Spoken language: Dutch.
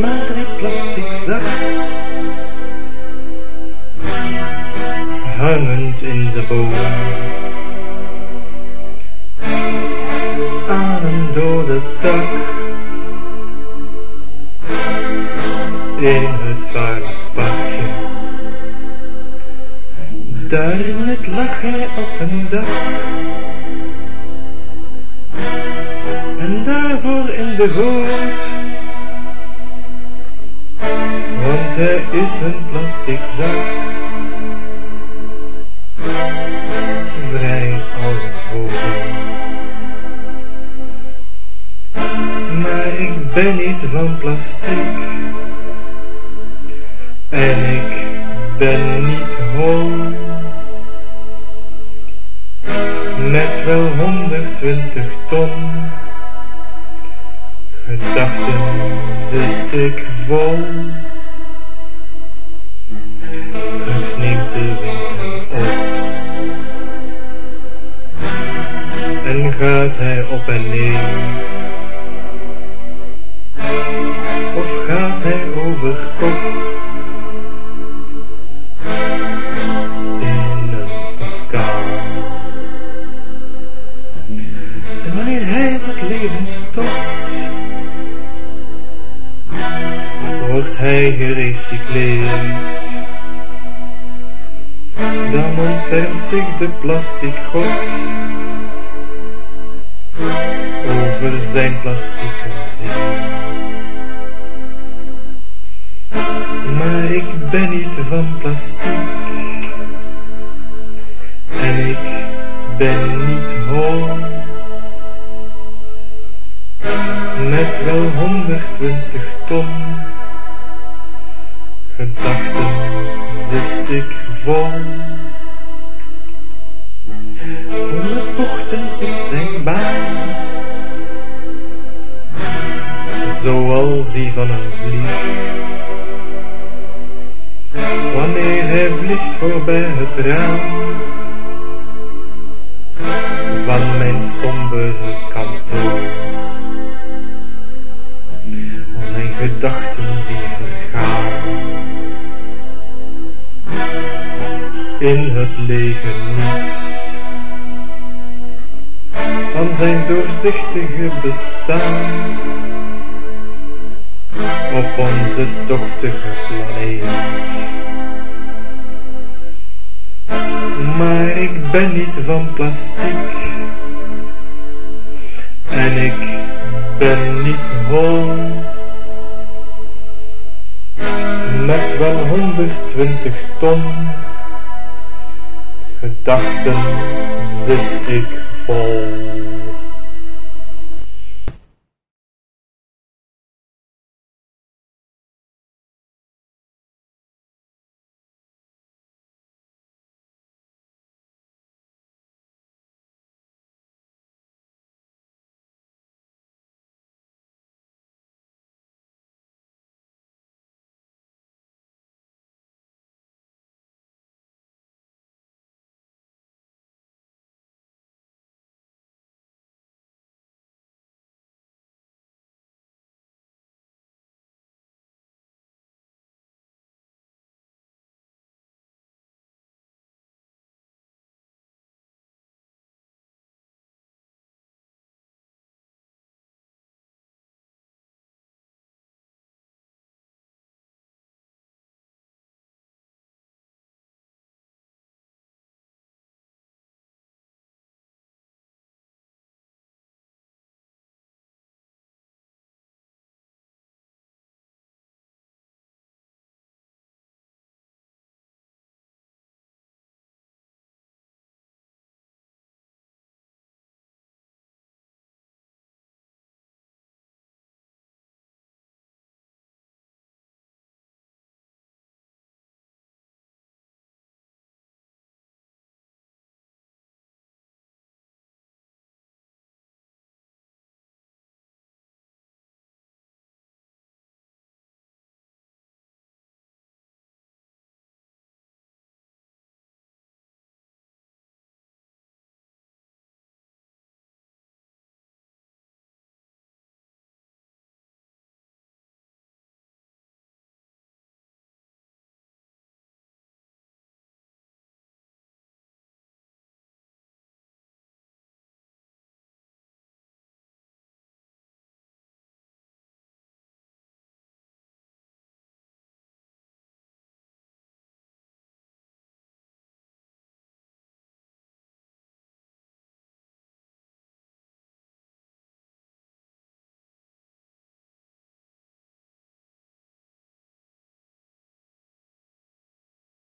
maar een plastic zak. Hangend in de boom. Aan een dode tak. In het vuilbakje. Daar het lag hij op een dak. En daarvoor in de goot. Hij is een plastic zak. Vrij als een vogel. Maar ik ben niet van plastic. En ik ben niet hol. Met wel 120 ton gedachten zit ik vol. gaat hij op en neer. Of gaat hij over kop? In een orkaan. En wanneer hij het leven stopt, wordt hij gerecycleerd. Dan ontfermt zich de plastic god over zijn plastieke. Maar ik ben niet van plastic en ik ben niet hol. Met wel 120 ton gedachten zit ik vol. Honderd bochten is zijn baan, zoals die van een vlieg. Wanneer hij vliegt voorbij het raam van mijn sombere kantoor. Al mijn gedachten die vergaan in het lege niets van zijn doorzichtige bestaan op onze tochtige planeet. Maar ik ben niet van plastic en ik ben niet hol. Met wel 120 ton gedachten zit ik vol.